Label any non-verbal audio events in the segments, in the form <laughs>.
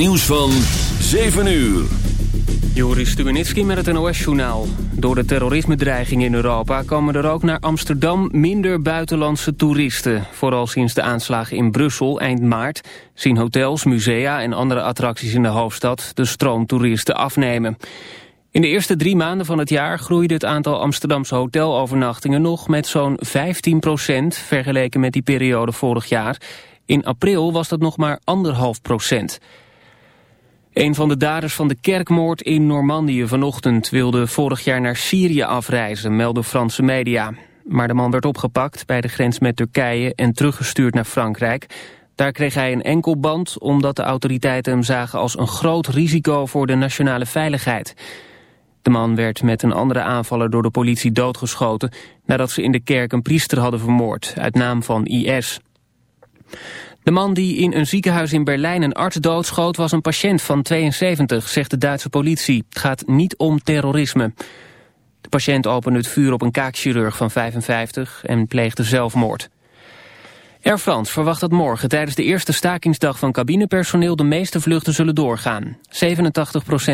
nieuws van 7 uur. Joris Stubenitski met het NOS-journaal. Door de terrorisme-dreiging in Europa komen er ook naar Amsterdam minder buitenlandse toeristen. Vooral sinds de aanslagen in Brussel eind maart zien hotels, musea en andere attracties in de hoofdstad de stroom toeristen afnemen. In de eerste drie maanden van het jaar groeide het aantal Amsterdamse hotelovernachtingen nog met zo'n 15 procent vergeleken met die periode vorig jaar. In april was dat nog maar anderhalf procent. Een van de daders van de kerkmoord in Normandië vanochtend wilde vorig jaar naar Syrië afreizen, melden Franse media. Maar de man werd opgepakt bij de grens met Turkije en teruggestuurd naar Frankrijk. Daar kreeg hij een enkelband omdat de autoriteiten hem zagen als een groot risico voor de nationale veiligheid. De man werd met een andere aanvaller door de politie doodgeschoten... nadat ze in de kerk een priester hadden vermoord, uit naam van IS. De man die in een ziekenhuis in Berlijn een arts doodschoot... was een patiënt van 72, zegt de Duitse politie. Het gaat niet om terrorisme. De patiënt opende het vuur op een kaakchirurg van 55 en pleegde zelfmoord. Air France verwacht dat morgen tijdens de eerste stakingsdag van cabinepersoneel de meeste vluchten zullen doorgaan. 87%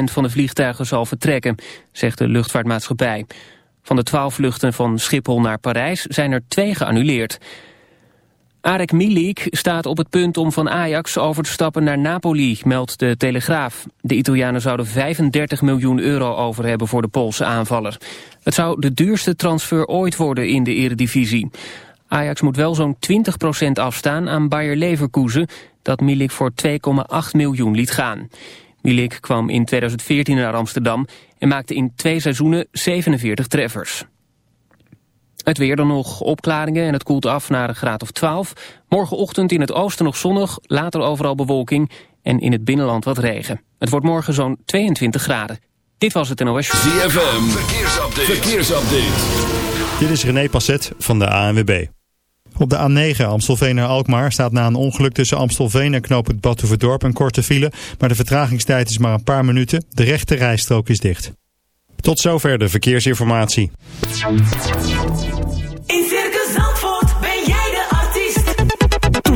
van de vliegtuigen zal vertrekken, zegt de luchtvaartmaatschappij. Van de 12 vluchten van Schiphol naar Parijs zijn er twee geannuleerd. Arek Milik staat op het punt om van Ajax over te stappen naar Napoli, meldt de Telegraaf. De Italianen zouden 35 miljoen euro over hebben voor de Poolse aanvaller. Het zou de duurste transfer ooit worden in de eredivisie. Ajax moet wel zo'n 20% afstaan aan Bayer Leverkusen... dat Milik voor 2,8 miljoen liet gaan. Milik kwam in 2014 naar Amsterdam... en maakte in twee seizoenen 47 treffers. Het weer dan nog opklaringen en het koelt af naar een graad of 12. Morgenochtend in het oosten nog zonnig, later overal bewolking... en in het binnenland wat regen. Het wordt morgen zo'n 22 graden. Dit was het NOS. ZFM, verkeersupdate. verkeersupdate. Dit is René Passet van de ANWB. Op de A9 Amstelveen naar Alkmaar staat na een ongeluk tussen Amstelveen en knoop het Batuverdorp een korte file, maar de vertragingstijd is maar een paar minuten. De rechte rijstrook is dicht. Tot zover de verkeersinformatie.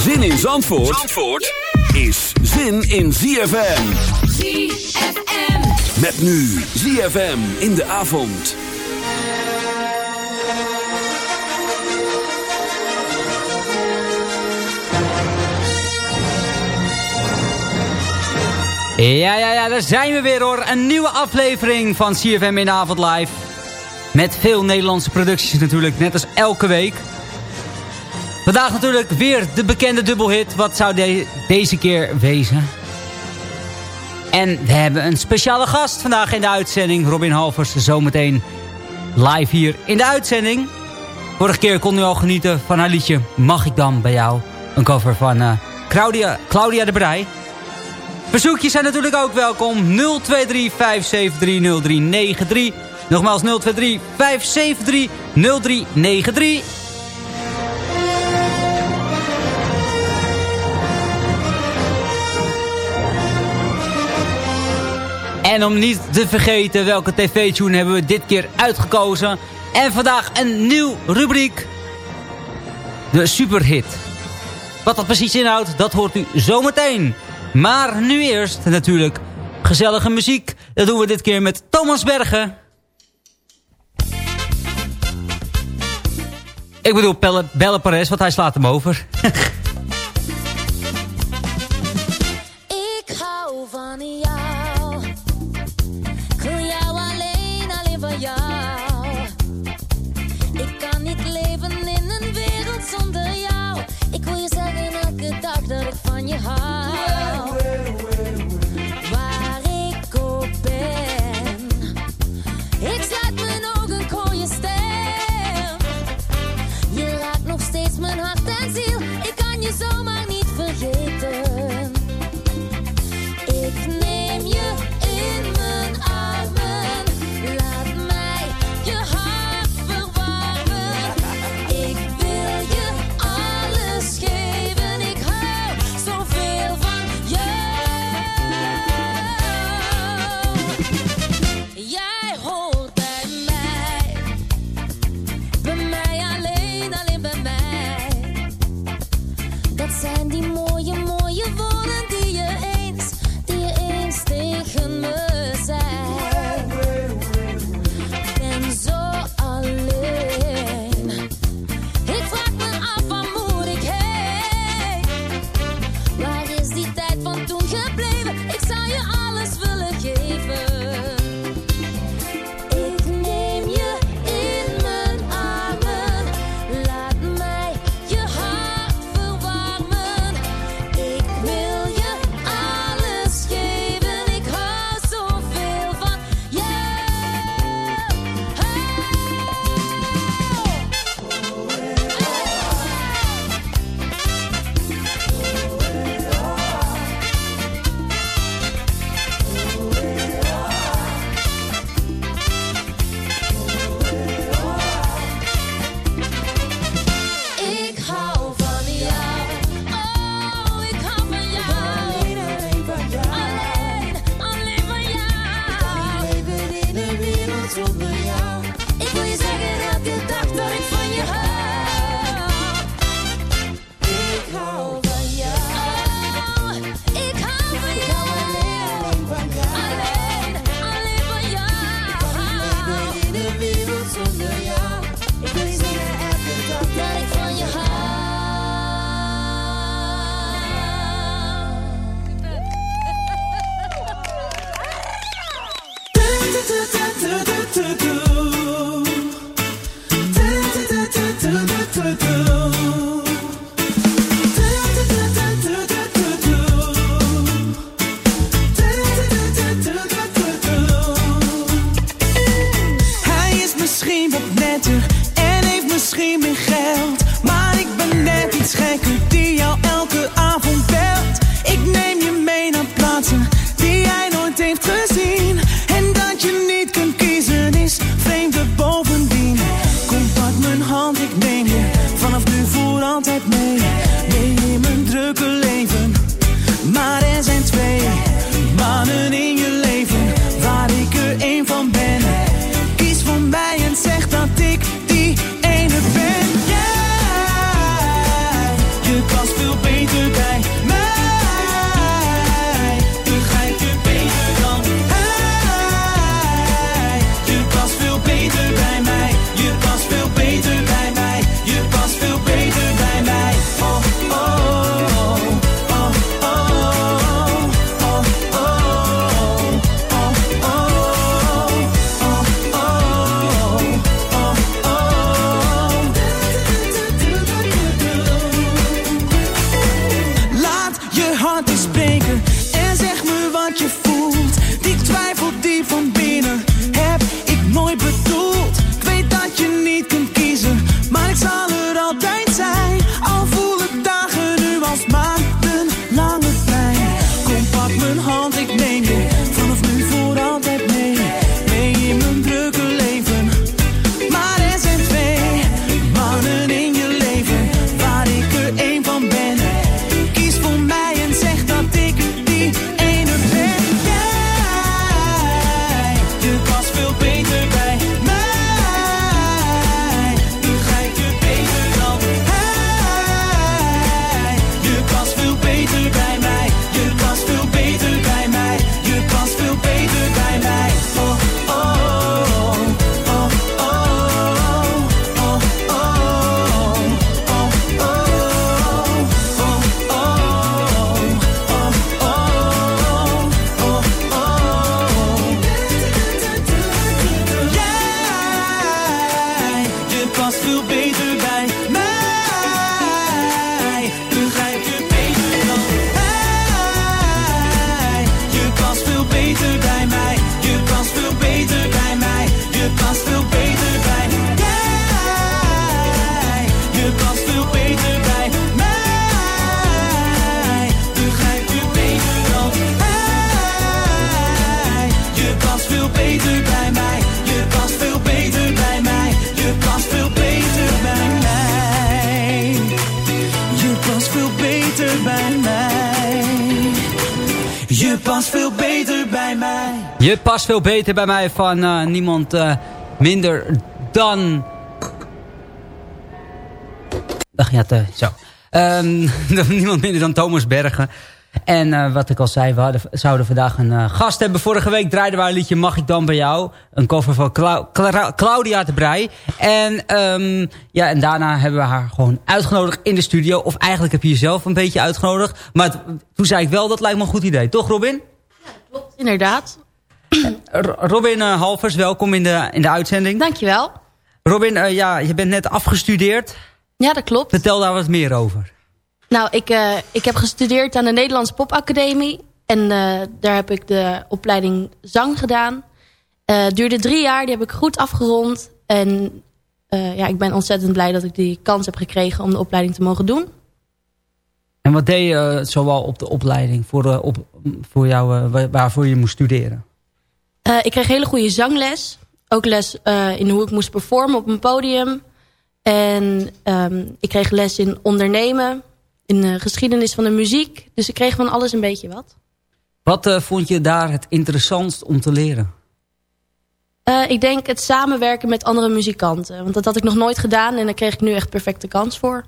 Zin in Zandvoort, Zandvoort is zin in ZFM. ZFM. Met nu ZFM in de avond. Ja, ja, ja, daar zijn we weer hoor. Een nieuwe aflevering van CFM in de avond live. Met veel Nederlandse producties natuurlijk, net als elke week. Vandaag natuurlijk weer de bekende dubbelhit. Wat zou de deze keer wezen? En we hebben een speciale gast vandaag in de uitzending. Robin Halvers, zometeen live hier in de uitzending. Vorige keer kon u al genieten van haar liedje Mag ik dan bij jou? Een cover van eh, Claudia, Claudia de Brij. Verzoekjes zijn natuurlijk ook welkom. 023 573 0393. Nogmaals 023 573 0393. En om niet te vergeten welke tv-tune hebben we dit keer uitgekozen. En vandaag een nieuw rubriek. De superhit. Wat dat precies inhoudt, dat hoort u zometeen. Maar nu eerst natuurlijk gezellige muziek. Dat doen we dit keer met Thomas Bergen. Ik bedoel Belle, Belle want hij slaat hem over. <laughs> on your heart. to believe. aan te spreken. Veel beter bij mij van eh, niemand eh, minder dan... Ach ja, te, zo. Ehm, <laughs> niemand minder dan Thomas Bergen. En eh, wat ik al zei, we hadden, zouden vandaag een gast hebben. Vorige week draaiden we een liedje Mag ik dan bij jou? Een cover van Claudia de Brij. En, ehm, ja, en daarna hebben we haar gewoon uitgenodigd in de studio. Of eigenlijk heb je jezelf een beetje uitgenodigd. Maar toen zei ik wel, dat lijkt me een goed idee. Toch Robin? Inderdaad. Robin eh, Halvers, welkom in de, in de uitzending. Dankjewel. Robin, eh, ja, je bent net afgestudeerd. Ja, dat klopt. Vertel daar wat meer over. Nou, ik, eh, ik heb gestudeerd aan de Nederlandse Popacademie. En daar heb ik de opleiding zang gedaan. Duurde drie jaar, die heb ik goed afgerond. En ja, ik ben ontzettend blij dat ik die kans heb gekregen om de opleiding te mogen doen. En wat deed je zoal op de opleiding voor, op, voor jou, wa- waarvoor je moest studeren? Eh, ik kreeg hele goede zangles. Ook les eh, in hoe ik moest performen op een podium. En ehm, ik kreeg les in ondernemen. In de geschiedenis van de muziek. Dus ik kreeg van alles een beetje wat. Wat eh, vond je daar het interessantst om te leren? Ik denk het samenwerken met andere muzikanten. Want dat had ik nog nooit gedaan. En daar kreeg ik nu echt perfecte kans voor.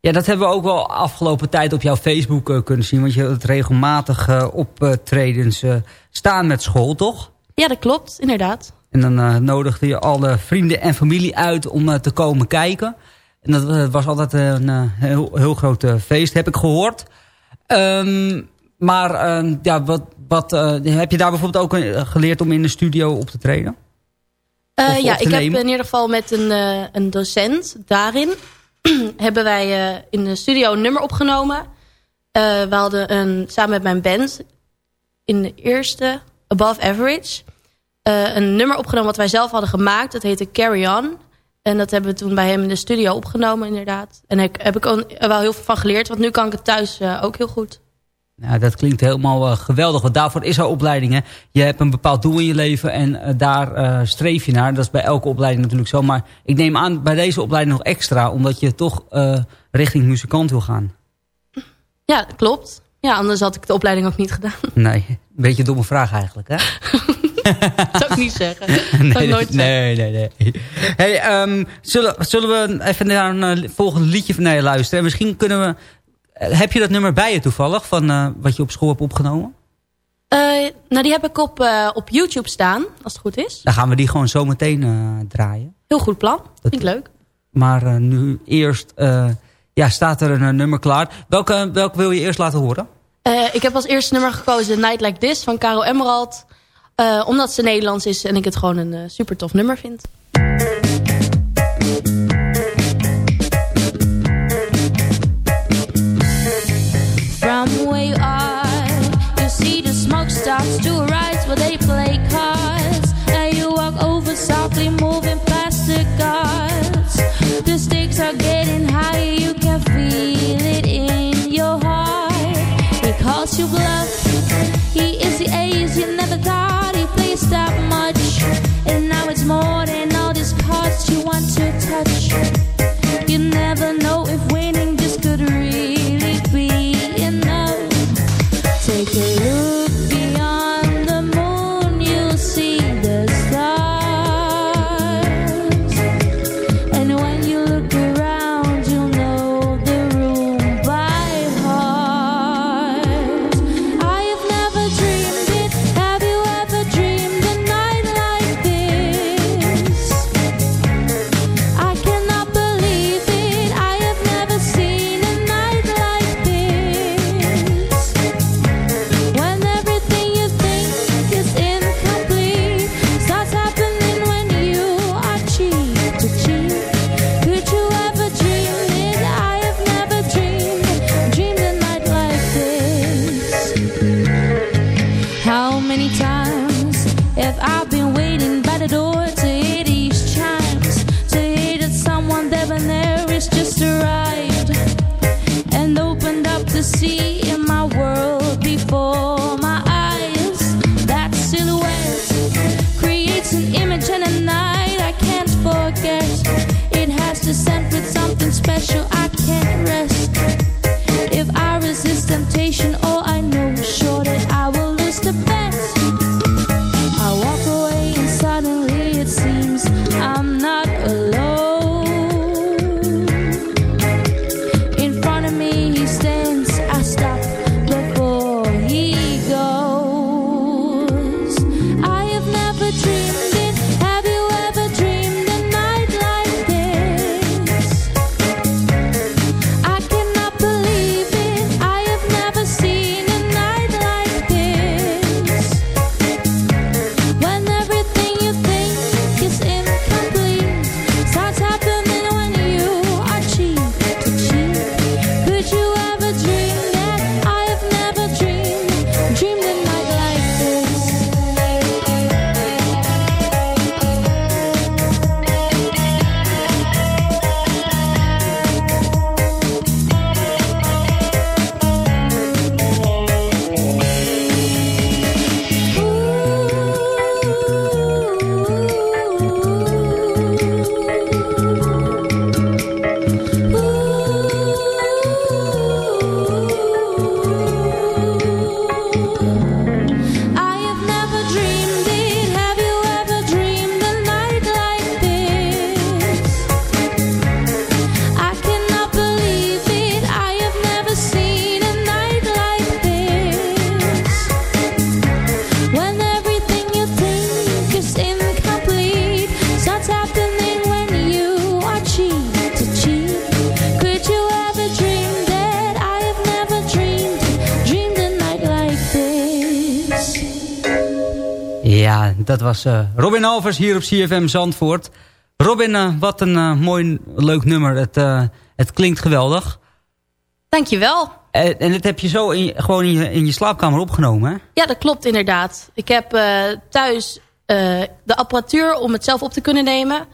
Ja, dat hebben we ook wel afgelopen tijd op jouw Facebook kunnen zien. Want je hebt regelmatig optredens staan met school, toch? Ja, dat klopt. Inderdaad. En dan eh, nodigde je alle vrienden en familie uit om eh, te komen kijken. En dat eh, was altijd een heel, heel groot feest, heb ik gehoord. Ehm, maar ja, wat, wat, heb je daar bijvoorbeeld ook geleerd om in de studio op te treden? Of ja, te ik heb in ieder geval met een, een docent daarin... <clears throat> hebben wij in de studio een nummer opgenomen. We hadden een, samen met mijn band in de eerste Above Average... eh, een nummer opgenomen wat wij zelf hadden gemaakt. Dat heette Carry On. En dat hebben we toen bij hem in de studio opgenomen inderdaad. En daar heb ik ook wel heel veel van geleerd. Want nu kan ik het thuis eh, ook heel goed. Nou, dat klinkt helemaal eh, geweldig. Want daarvoor is er opleiding. Hè? Je hebt een bepaald doel in je leven en daar streef je naar. Dat is bij elke opleiding natuurlijk zo. Maar ik neem aan bij deze opleiding nog extra. Omdat je toch richting muzikant wil gaan. Ja, klopt. Ja, anders had ik de opleiding ook niet gedaan. Nee, een beetje een domme vraag eigenlijk. Hè? dat <laughs> zou ik niet zeggen. Dat nee, nooit zeggen. nee, nee, nee. Hey, ehm, zullen, zullen we even naar een eh, volgend liedje van je luisteren? En misschien kunnen we... eh, heb je dat nummer bij je toevallig? Van eh, wat je op school hebt opgenomen? Nou, die heb ik op, op YouTube staan, als het goed is. Dan gaan we die gewoon zo meteen draaien. Heel goed plan. Vind ik leuk. Maar nu eerst ja, staat er een eh, nummer klaar. Welke, welke wil je eerst laten horen? Eh, ik heb als eerste nummer gekozen Night Like This van Caro Emerald. Eh, omdat ze Nederlands is en ik het gewoon een super tof nummer vind. From where you are, you see the smoke starts to rise where they play cards. And you walk over softly, moving past the guards. Never know dat was eh, Robin Alvers hier op CFM Zandvoort. Robin, eh, wat een eh, mooi, leuk nummer. Het, het klinkt geweldig. Dankjewel. En, en dat heb je zo in, gewoon in je, in je slaapkamer opgenomen, hè? Ja, dat klopt inderdaad. Ik heb thuis de apparatuur om het zelf op te kunnen nemen.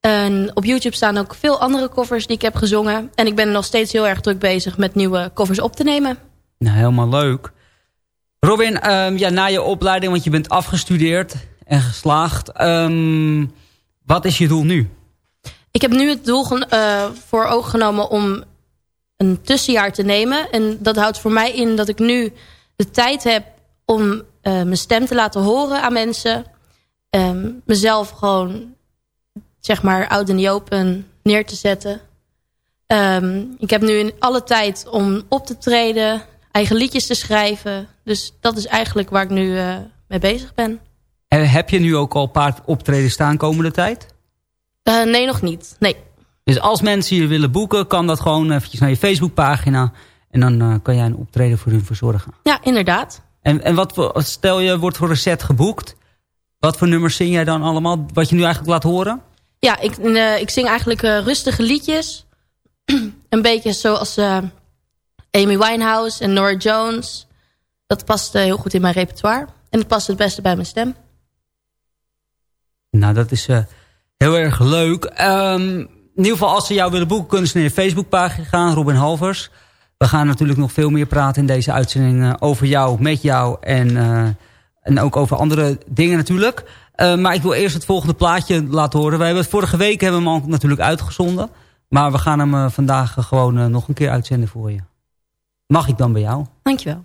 En op YouTube staan ook veel andere covers die ik heb gezongen. En ik ben nog steeds heel erg druk bezig met nieuwe covers op te nemen. Nou, helemaal leuk. Robin, ehm, ja, na je opleiding, want je bent afgestudeerd en geslaagd. ehm, wat is je doel nu? Ik heb nu het doel eh, voor ogen genomen om een tussenjaar te nemen. En dat houdt voor mij in dat ik nu de tijd heb om eh, mijn stem te laten horen aan mensen. Ehm, mezelf gewoon, zeg maar, oud en open neer te zetten. Ehm, ik heb nu alle tijd om op te treden, eigen liedjes te schrijven. Dus dat is eigenlijk waar ik nu eh, mee bezig ben. En heb je nu ook al een paar optreden staan komende tijd? Eh, nee, nog niet. Nee. Dus als mensen je willen boeken, kan dat gewoon eventjes naar je Facebookpagina. En dan eh, kan jij een optreden voor hun verzorgen. Ja, inderdaad. En, en wat voor, stel je wordt voor een set geboekt. Wat voor nummers zing jij dan allemaal? Wat je nu eigenlijk laat horen? Ja, ik, eh, ik zing eigenlijk rustige liedjes. <clears throat> een beetje zoals Amy Winehouse en Nora Jones. Dat past heel goed in mijn repertoire. En het past het beste bij mijn stem. Nou, dat is eh, heel erg leuk. Ehm, in ieder geval, als ze jou willen boeken, kunnen ze naar je Facebookpagina gaan, Robin Halvers. We gaan natuurlijk nog veel meer praten in deze uitzending eh, over jou, met jou en, eh, en ook over andere dingen natuurlijk. Maar ik wil eerst het volgende plaatje laten horen. We hebben het vorige week hebben we hem al natuurlijk uitgezonden. Maar we gaan hem vandaag gewoon nog een keer uitzenden voor je. Mag ik dan bij jou? Dankjewel.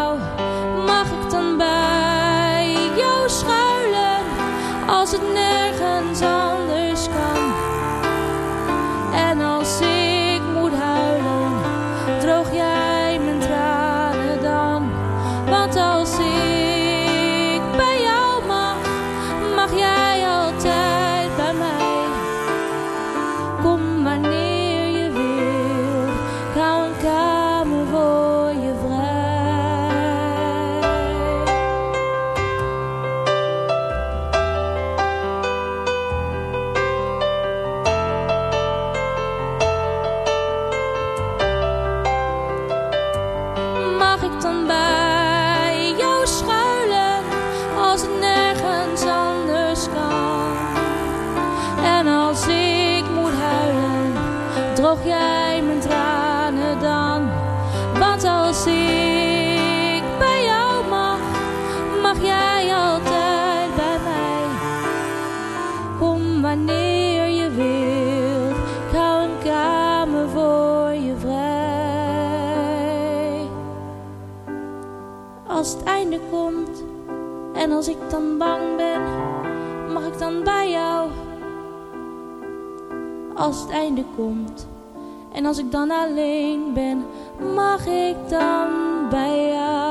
Als het nergens anders droog jij mijn tranen dan. Want als ik bij jou mag, mag jij altijd bij mij. Kom wanneer je wilt, ik een kamer voor je vrij. Als het einde komt en als ik dan bang ben, mag ik dan bij jou? Als het einde komt en als ik dan alleen ben, mag ik dan bij jou?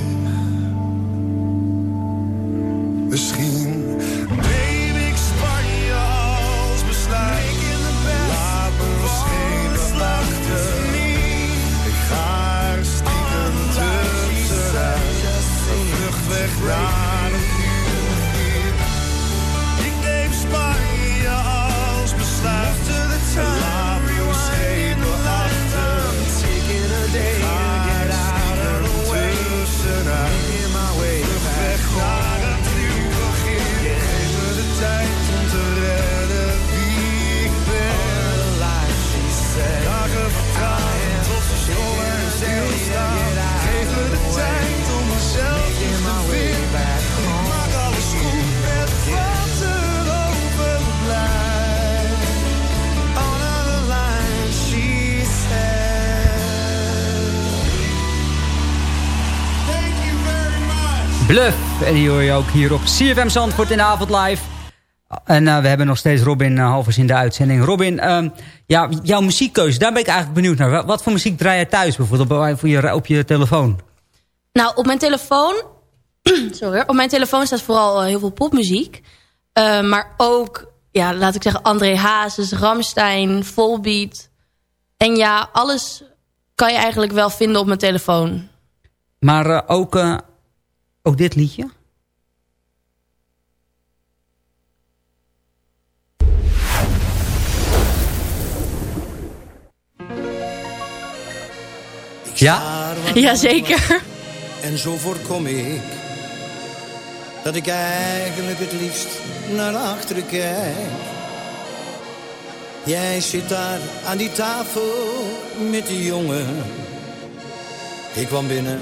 Vluchtweg naar Bluff. En die hoor je ook hier op CFM Zandvoort in de avond live. En eh, we hebben nog steeds Robin uh, Halvers in de uitzending. Robin, ehm, ja, jouw muziekkeuze, daar ben ik eigenlijk benieuwd naar. Wat, wat voor muziek draai je thuis bijvoorbeeld op, je, op je telefoon? Nou, op mijn telefoon... <clears throat> sorry, op mijn telefoon staat vooral eh, heel veel popmuziek. Eh, maar ook, ja, laat ik zeggen, André Hazes, Ramstein, Volbeat. En ja, alles kan je eigenlijk wel vinden op mijn telefoon. Maar eh, ook, eh, ook dit liedje? Ja? Jazeker. En zo voorkom ik dat ik eigenlijk het liefst naar achteren kijk. Jij zit daar aan die tafel met die jongen. Ik kwam binnen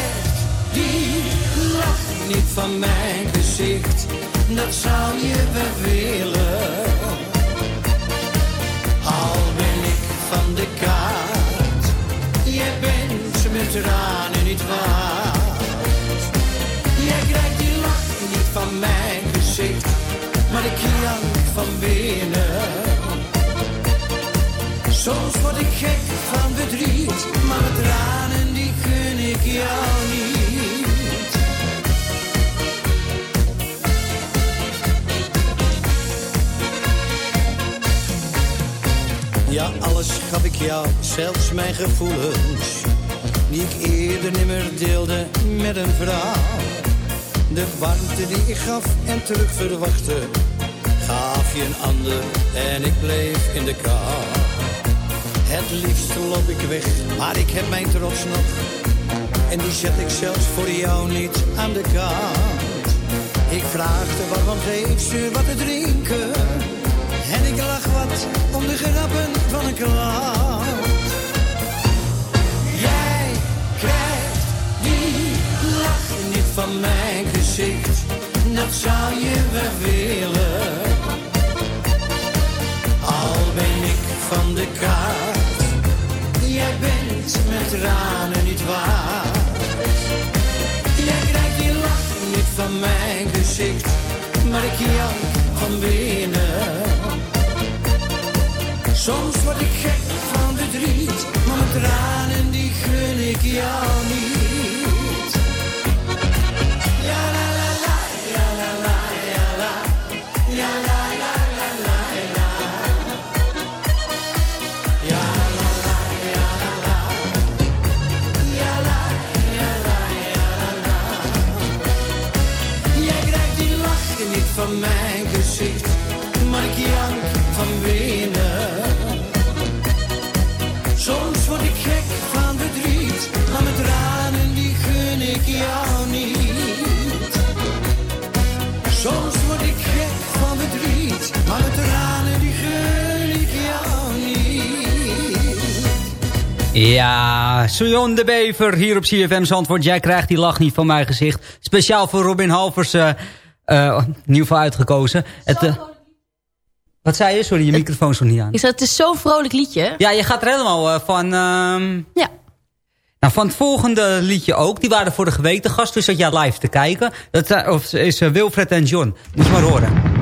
niet van mijn gezicht. Dat zou je wel willen. Al ben ik van de kaart. Jij bent met tranen niet waard. Jij krijgt die lach niet van mijn gezicht, maar ik jank van binnen. Soms word ik gek van verdriet, maar met tranen die gun ik jou niet. Ja, alles gaf ik jou, zelfs mijn gevoelens, die ik eerder nimmer deelde met een vrouw. De warmte die ik gaf en terug verwachtte, gaf je een ander en ik bleef in de kou. Het liefst loop ik weg, maar ik heb mijn trots nog. En die zet ik zelfs voor jou niet aan de kant. Ik vraagde waarom geef ze wat te drinken. Om de grappen van een klant. Jij krijgt die lach niet van mijn gezicht. Dat zou je wel willen. Al ben ik van de kaart. Jij bent met tranen niet waard. Jij krijgt die lach niet van mijn gezicht. Maar ik jank van binnen. Soms word ik gek van verdriet, maar mijn tranen die gun ik jou niet. Ja, Sion de Bever hier op CFM Zandvoort. Jij krijgt die lach niet van mijn gezicht. Speciaal voor Robin Halvers eh eh, in ieder geval uitgekozen. Het, eh, wat zei je? Sorry, je microfoon stond niet aan. Ik zei, het is zo'n vrolijk liedje. Ja, je gaat er helemaal eh, van... ehm, Ja. Nou, van het volgende liedje ook. Die waren vorige week de gast, dus dat jij live te kijken. Dat of, is Wilfred en John. Moet je maar horen.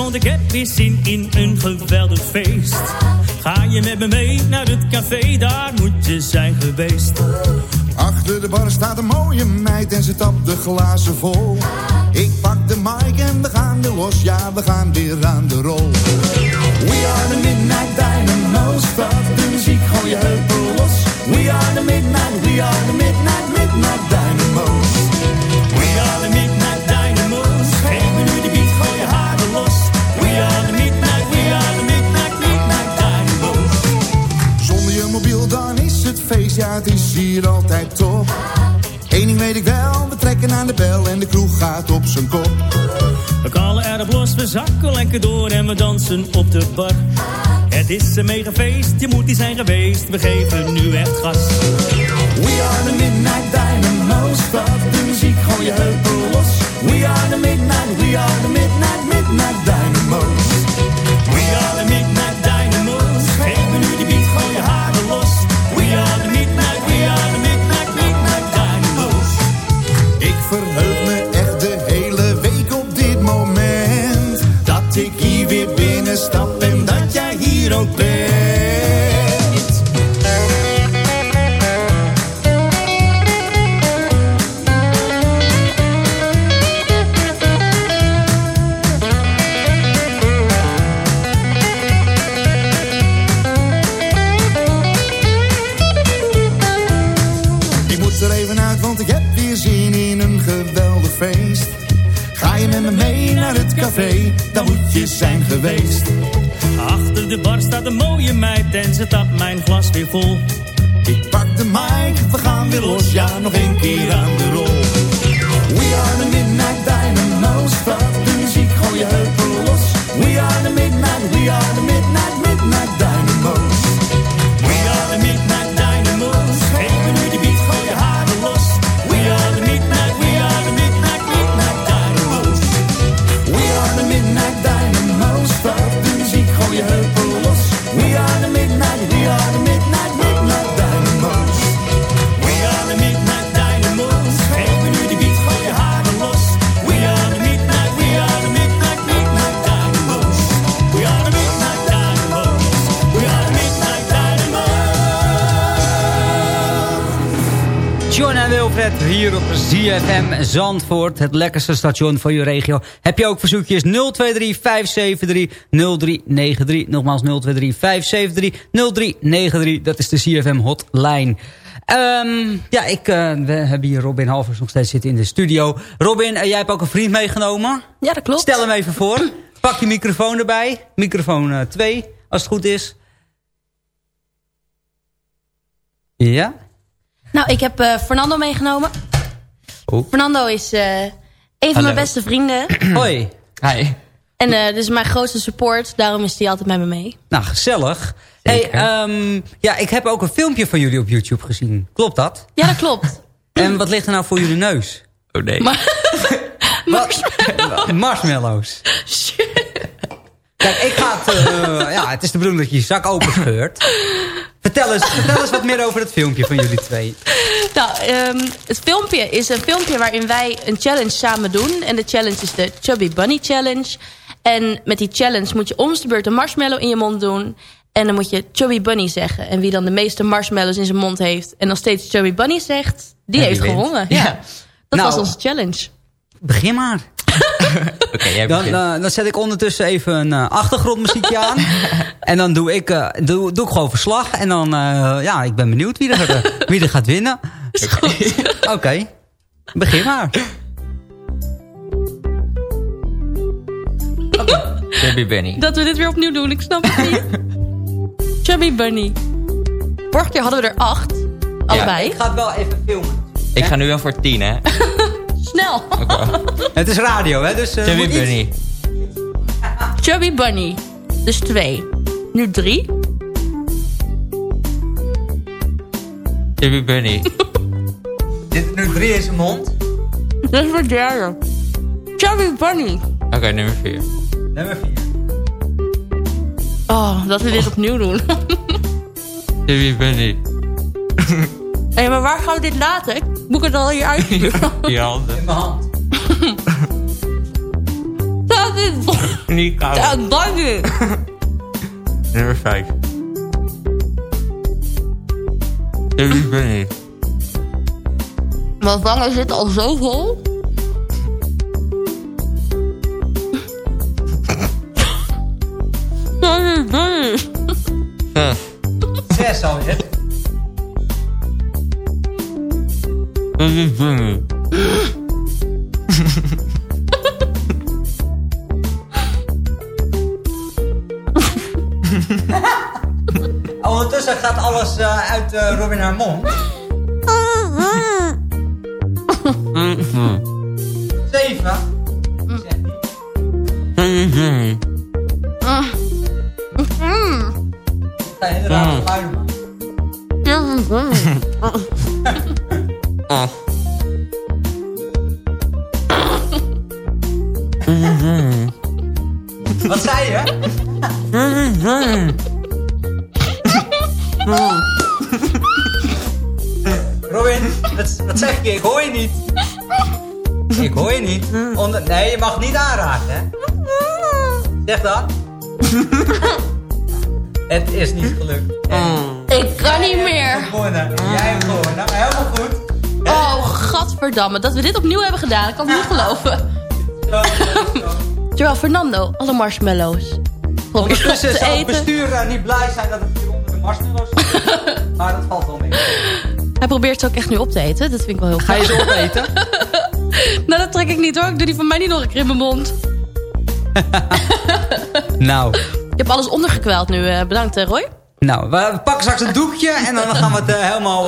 Want ik heb weer zin in een geweldig feest. Ga je met me mee naar het café, daar moet je zijn geweest. Achter de bar staat een mooie meid en ze tapt de glazen vol. Ik pak de mic en we gaan er los, ja we gaan weer aan de rol. We are the Midnight Dynamo's, start de muziek, gooi je heupen los. We are the Midnight, we are the Midnight en de kroeg gaat op zijn kop. We kallen erop los, we zakken lekker door en we dansen op de bar. Het is een mega feest, je moet die zijn geweest. We geven nu echt gas. We are the Midnight Dynamo's, start de muziek, gooi je heupen los. We are the Midnight, we are the Midnight, Midnight Dynamo's. We are the Midnight bent. Ik moet er even uit, want ik heb weer zin in een geweldig feest. Ga je met me mee naar het café, dan moet je zijn geweest. De staat een mooie meid en ze tapt mijn glas weer vol. Ik pak de mic, we gaan weer los, ja nog een keer aan de rol. We are the Midnight Dynamo's, start de muziek, gooi je heupen los. We are the Midnight, we are the Midnight hier op ZFM Zandvoort. Het lekkerste station voor je regio. Heb je ook verzoekjes 023 573 0393. Nogmaals 023 573 0393. Dat is de ZFM hotline. Ehm, ja, ik, eh, we hebben hier Robin Halvers nog steeds zitten in de studio. Robin, eh, jij hebt ook een vriend meegenomen. Ja, dat klopt. Stel hem even voor. Pak je microfoon erbij. Microfoon 2, als het goed is. Ja? Nou, ik heb eh, Fernando meegenomen. Oh. Fernando is eh, een van mijn beste vrienden. <clears throat> Hoi. Hi. En eh dus mijn grootste support. Daarom is hij altijd met me mee. Nou, gezellig. Hey, ehm, ja, ik heb ook een filmpje van jullie op YouTube gezien. Klopt dat? Ja, dat klopt. <clears throat> En wat ligt er nou voor jullie neus? Oh nee. <laughs> Marshmallows. Kijk, ik ga het... ja, het is de bedoeling dat je je zak openscheurt. Vertel eens, vertel eens wat meer over het filmpje van jullie twee. Nou, ehm, het filmpje is een filmpje waarin wij een challenge samen doen. En de challenge is de Chubby Bunny Challenge. En met die challenge moet je om de beurt een marshmallow in je mond doen. En dan moet je Chubby Bunny zeggen. En wie dan de meeste marshmallows in zijn mond heeft... en nog steeds Chubby Bunny zegt, die heeft wint. gewonnen. Ja. Ja. Dat Nou. was onze challenge. Begin maar. <laughs> dan, eh, dan zet ik ondertussen even een eh, achtergrondmuziekje aan. <laughs> en dan doe ik, eh, doe, doe ik gewoon verslag. En dan, eh, ja, ik ben benieuwd wie er, eh, <laughs> wie er gaat winnen. Oké, begin maar. Chubby Benny. Dat we dit weer opnieuw doen, ik snap het niet. Chubby Bunny. Vorige keer hadden we er acht. Allebei. Ik ga het wel even filmen. Ik ga nu wel voor tien, hè? Snel. Het is radio, hè? Dus, eh, Chubby iets- Bunny. Chubby Bunny. Dus twee. Nu drie. Chubby Bunny. <laughs> Dit is nu drie in zijn mond. Dat is mijn derde. Chubby Bunny. Oké, nummer 4. Nummer 4. Oh, dat we dit opnieuw doen. Ben ik? Hé, maar waar gaan we dit laten? Ik moet het al hier uitsturen. <laughs> Je handen. In mijn hand. <laughs> Dat is... <laughs> Niet koud. Dat Bunny. Nummer 5. Wie ben ik? Mijn wangen zitten al zo vol. Dat is. Zes. Zes alweer. <laughs> Ondertussen gaat alles eh, uit eh, Robin haar mond. Zeven. Ga je inderdaad <laughs> Ik hoor je niet. <laughs> Ik hoor je niet. Onder, nee, je mag niet aanraken, hè? Zeg dat. <laughs> Het is niet gelukt. Ik kan niet meer. Gewonnen. Jij hebt gewonnen. Nou, helemaal goed. Oh, gadverdamme. Dat we dit opnieuw hebben gedaan. Ik kan het niet geloven. <laughs> Terwijl Fernando alle marshmallows Ondertussen zal het eten. bestuur eh, niet blij zijn dat het hier onder de marshmallows zit. maar dat valt wel mee. Hij probeert ze ook echt nu op te eten. Dat vind ik wel heel Ga je ze opeten? <laughs> nou, dat trek ik niet hoor. Ik doe die van mij niet nog een keer in mijn mond. <laughs> Nou. Je hebt alles ondergekweld nu. eh, bedankt, eh, Roy. Nou, we pakken straks een doekje en dan gaan we het eh, helemaal,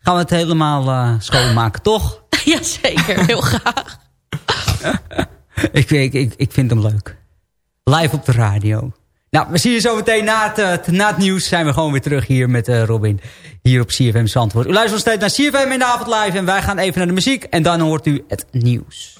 gaan we het helemaal schoonmaken, toch? <laughs> Jazeker, heel graag. ik, ik, ik, ik vind hem leuk. Live op de radio. Nou, we zien je zo meteen na het, eh, na het nieuws. Zijn we gewoon weer terug hier met eh, Robin. Hier op CFM Zandvoort. U luistert nog steeds naar CFM in de avond live. En wij gaan even naar de muziek. En dan hoort u het nieuws.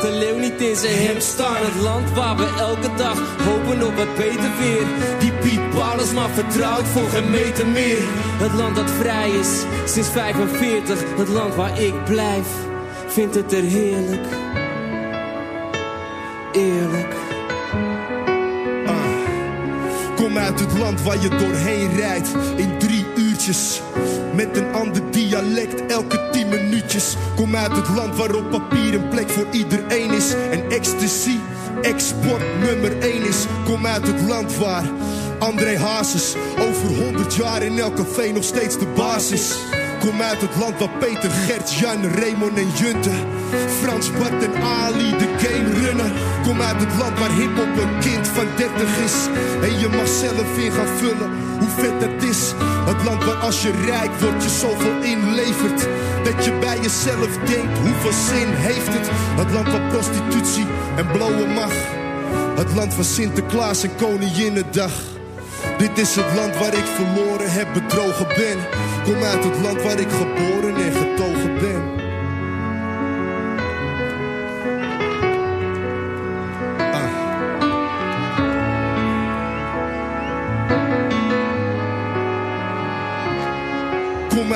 de leeuw niet in zijn hemd staan. Het land waar we elke dag hopen op wat beter weer. Die Piet Paulus maar vertrouwt voor geen meter meer. Het land dat vrij is sinds 45. Het land waar ik blijf, vindt het er heerlijk. Eerlijk. Kom uit het land waar je doorheen rijdt in drie uurtjes. Met een ander dialect elke tien minuutjes. Kom uit het land waar op papier een plek voor iedereen is. En ecstasy, export nummer één is. Kom uit het land waar André Hazes over 100 jaar in elk café nog steeds de basis. Kom uit het land waar Peter, Gert, Jan, Raymond en Junte. Frans, Bart en Ali de game runnen. Kom uit het land waar hiphop een kind van 30 is. En je mag zelf in gaan vullen hoe vet dat is. Het land waar als je rijk wordt je zoveel inlevert. Dat je bij jezelf denkt hoeveel zin heeft het. Het land waar prostitutie en blowen mag. Het land van Sinterklaas en Koninginnedag. Dit is het land waar ik verloren heb, bedrogen ben. Kom uit het land waar ik geboren en getogen ben.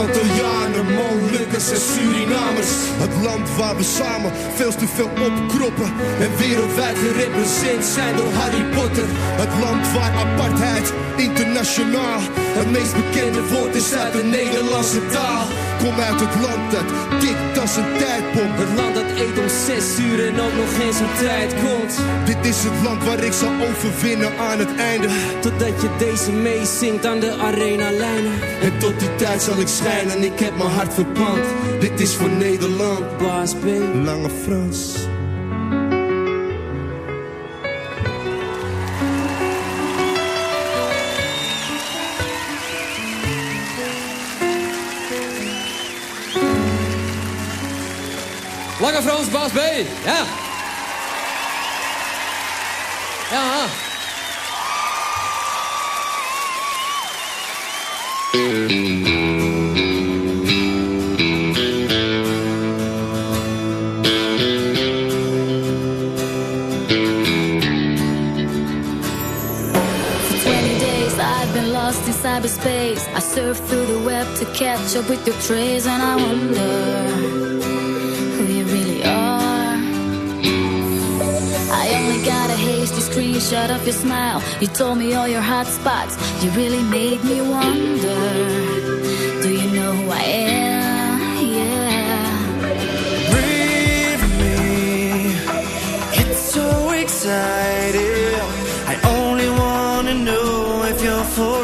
Antillianen, Molukkers en Surinamers. Het land waar we samen veel te veel opkroppen. En wereldwijd gerepresenteerd zijn door Harry Potter. Het land waar apartheid internationaal het meest bekende woord is uit de Nederlandse taal. Kom uit het land dat kikt als een tijdbom. Het land dat eet om zes uur en ook nog geen zijn tijd komt. Dit is het land waar ik zal overwinnen aan het einde. Totdat je deze meezingt aan de arena lijnen. En tot die tijd zal ik schijnen, ik heb mijn hart verpand. Dit is voor Nederland, Baas B. Lange Frans. Lange Frans, baas B. Ja. Ja. For 20 days I've been lost in cyberspace. I surf through the web to catch up with your trace, and I wonder hasty screenshot of your smile. You told me all your hot spots. You really made me wonder. Do you know who I am? Yeah. Breathe me. It's so exciting. I only wanna know if you're for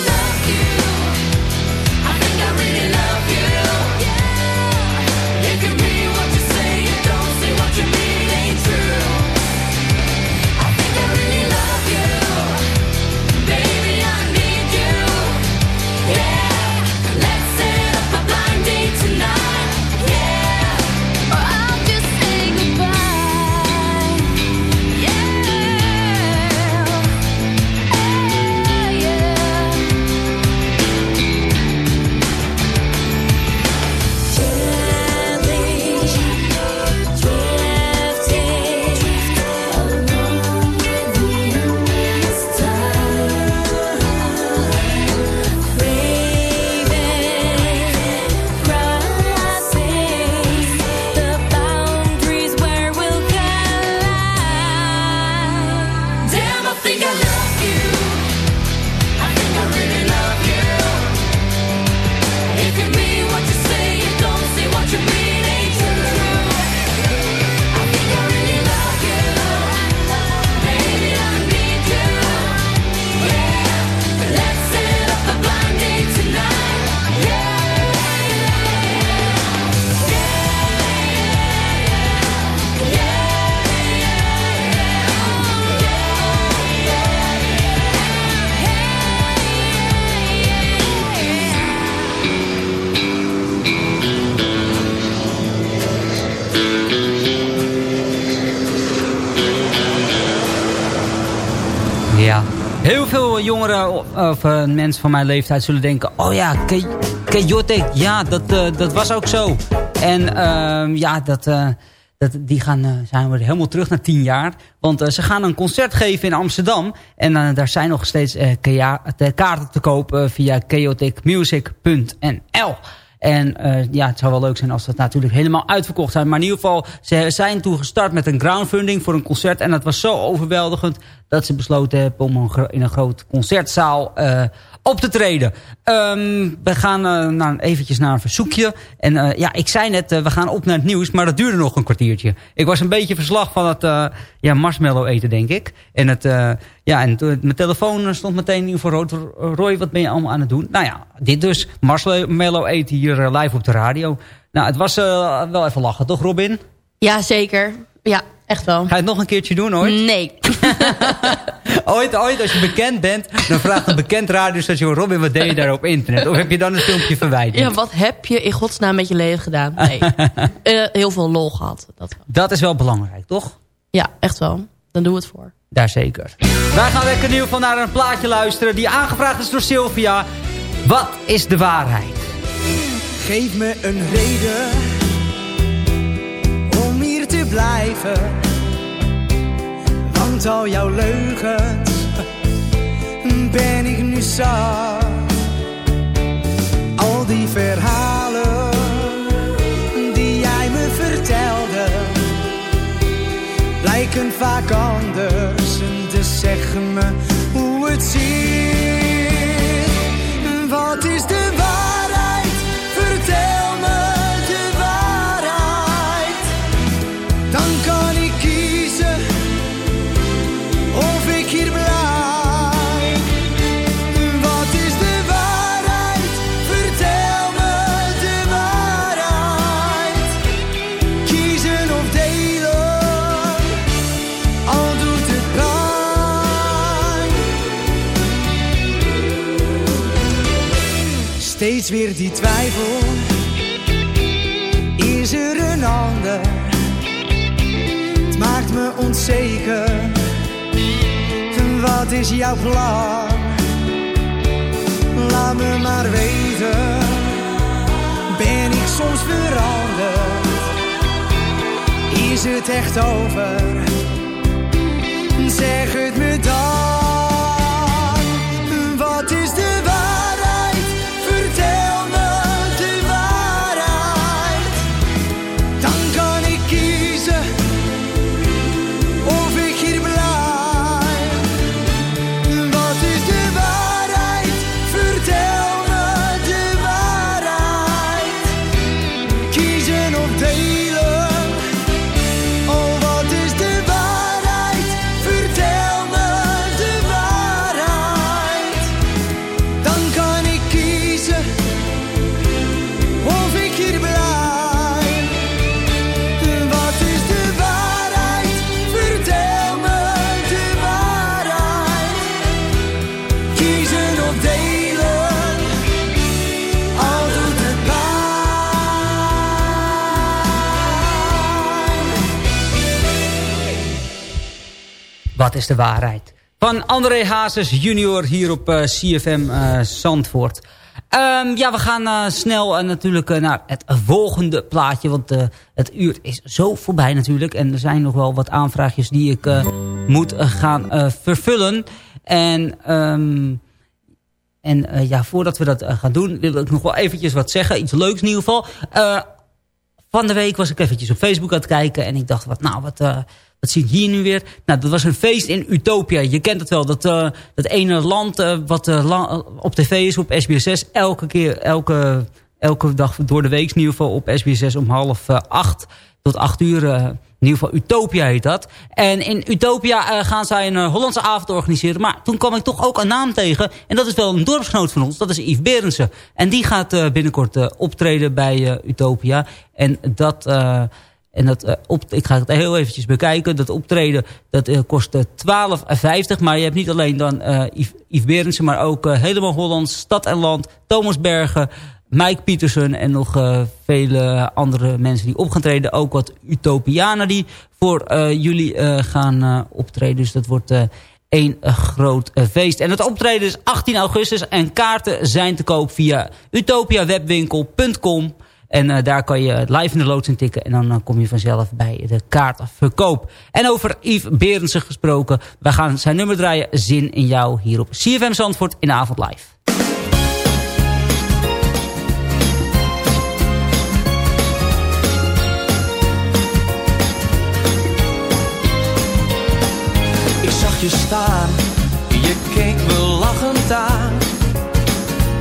Love you. Of, eh, mensen van mijn leeftijd zullen denken... oh ja, Chaotic, ja, dat, eh, dat was ook zo. En ehm, ja, dat, eh, dat, die gaan, zijn we helemaal terug naar tien jaar. Want ze gaan een concert geven in Amsterdam. En daar zijn nog steeds kaarten te koop eh, via chaoticmusic.nl. En eh, ja, het zou wel leuk zijn als dat natuurlijk helemaal uitverkocht zijn. Maar in ieder geval, ze zijn toen gestart met een crowdfunding voor een concert. En dat was zo overweldigend dat ze besloten hebben om een in een groot concertzaal eh, op te treden. Ehm, we gaan eh nou, eventjes naar een verzoekje. En eh, ja, ik zei net, eh, we gaan op naar het nieuws, maar dat duurde nog een kwartiertje. Ik was een beetje verslag van het ja, marshmallow eten, denk ik. En, het, ja, en toen- mijn telefoon stond meteen in voor rood. Roy, wat ben je allemaal aan het doen? Nou ja, dit dus. Marshmallow eten hier live op de radio. Nou, het was wel even lachen, toch Robin? Ja, zeker. Ja, echt wel. Ga je het nog een keertje doen ooit? Nee. <laughs> ooit, ooit als je bekend bent, dan vraagt een bekend radiostation... Robin, wat deed je daar op internet? Of heb je dan een filmpje verwijderd? Ja, wat heb je in godsnaam met je leven gedaan? Nee. <laughs> Eh, heel veel lol gehad. Dat wel. Dat is wel belangrijk, toch? Ja, echt wel. Dan doen we het voor. Daar zeker. Wij gaan lekker in ieder geval naar een plaatje luisteren... die aangevraagd is door Sylvia. Wat is de waarheid? Geef me een reden om hier te blijven. Al jouw leugens ben ik nu zat. Al die verhalen die jij me vertelde, lijken vaak anders. Dus zeg me hoe het zit. Steeds weer die twijfel. Is er een ander? Het maakt me onzeker. Wat is jouw plan? Laat me maar weten. Ben ik soms veranderd? Is het echt over? Zeg het me dan. Is de waarheid? Van André Hazes junior hier op eh, CFM eh, Zandvoort. Ehm, ja, we gaan eh, snel natuurlijk naar het volgende plaatje. Want het uur is zo voorbij natuurlijk. En er zijn nog wel wat aanvraagjes die ik moet gaan vervullen. En... ehm, en ja, voordat we dat gaan doen, wil ik nog wel eventjes wat zeggen. Iets leuks in ieder geval. Van de week was ik eventjes op Facebook aan het kijken. En ik dacht, wat, nou, wat, wat zie ik hier nu weer? Nou, dat was een feest in Utopia. Je kent het wel, dat, eh, dat ene land eh, wat eh, op tv is op SBS6. Elke keer, elke, elke dag door de week in ieder geval op SBS6 om half acht tot acht uur. in ieder geval Utopia heet dat. En in Utopia gaan zij een Hollandse avond organiseren. Maar toen kwam ik toch ook een naam tegen. En dat is wel een dorpsgenoot van ons. Dat is Yves Berendsen. En die gaat binnenkort optreden bij Utopia. En dat... en dat, eh, op, ik ga het heel eventjes bekijken. Dat optreden dat, eh, kost eh, 12,50. Maar je hebt niet alleen dan eh Yves, Yves Berendsen, maar ook helemaal Hollands, Stad en Land, Thomas Bergen, Mike Pietersen en nog vele andere mensen die op gaan treden. Ook wat Utopianen die voor jullie gaan optreden. Dus dat wordt één groot feest. En het optreden is 18 augustus en kaarten zijn te koop via utopiawebwinkel.com. En eh, daar kan je live in de loods in tikken. En dan eh, kom je vanzelf bij de kaartverkoop. En over Yves Berendsen gesproken. Wij gaan zijn nummer draaien. Zin in jou hier op CFM Zandvoort in de avond live. Ik zag je staan, je keek me lachend aan.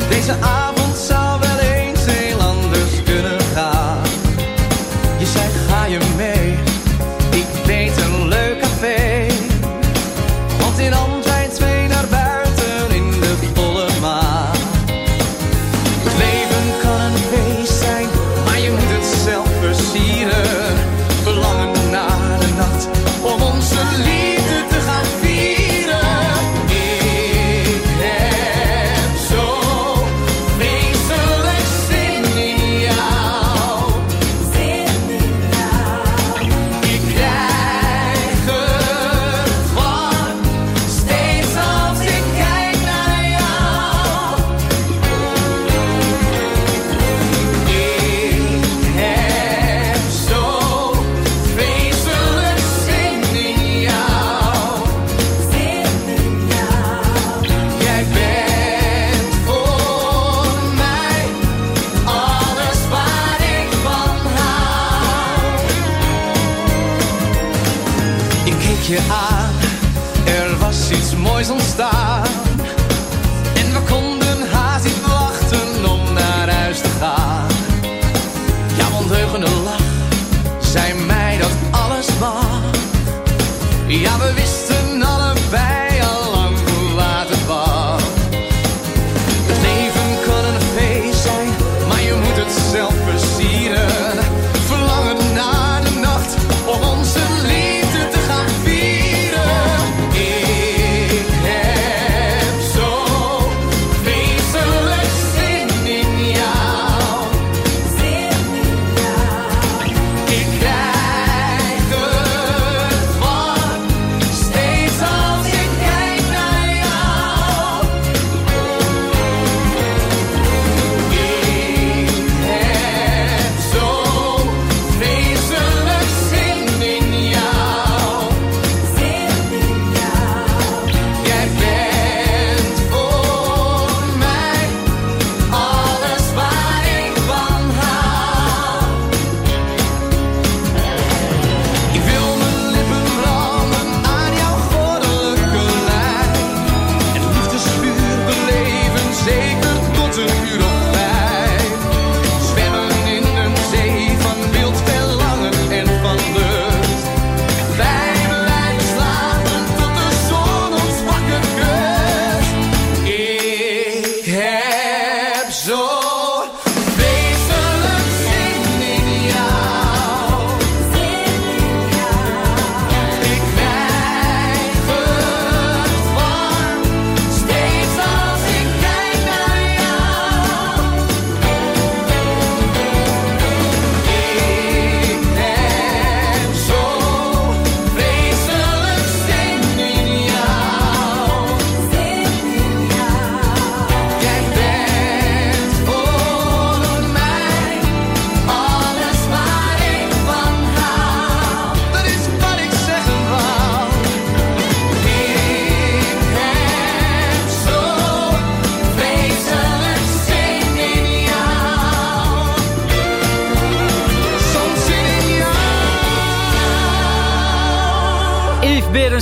Deze avond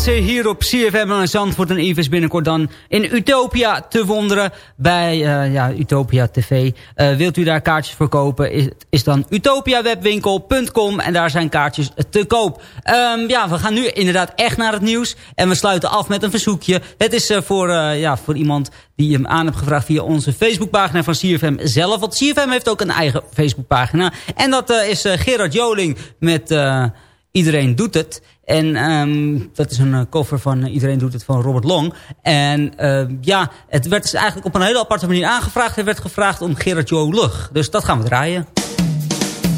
Berendsen hier op CFM en Zandvoort. En Yves binnenkort dan in Utopia te wonderen bij eh, ja, Utopia TV. Eh, wilt u daar kaartjes voor kopen? Is, is dan utopiawebwinkel.com en daar zijn kaartjes te koop. Ehm, ja, we gaan nu inderdaad echt naar het nieuws. En we sluiten af met een verzoekje. Het is eh, voor, ja, voor iemand die hem aan heeft gevraagd via onze Facebookpagina van CFM zelf. Want CFM heeft ook een eigen Facebookpagina. En dat is Gerard Joling met... Iedereen doet het. En ehm, dat is een eh, cover van eh, Iedereen doet het van Robert Long. En ehm, ja, het werd dus eigenlijk op een hele aparte manier aangevraagd. Er werd gevraagd om Gerard Jolig. Dus dat gaan we draaien.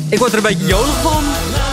Ik word er een beetje jolig van.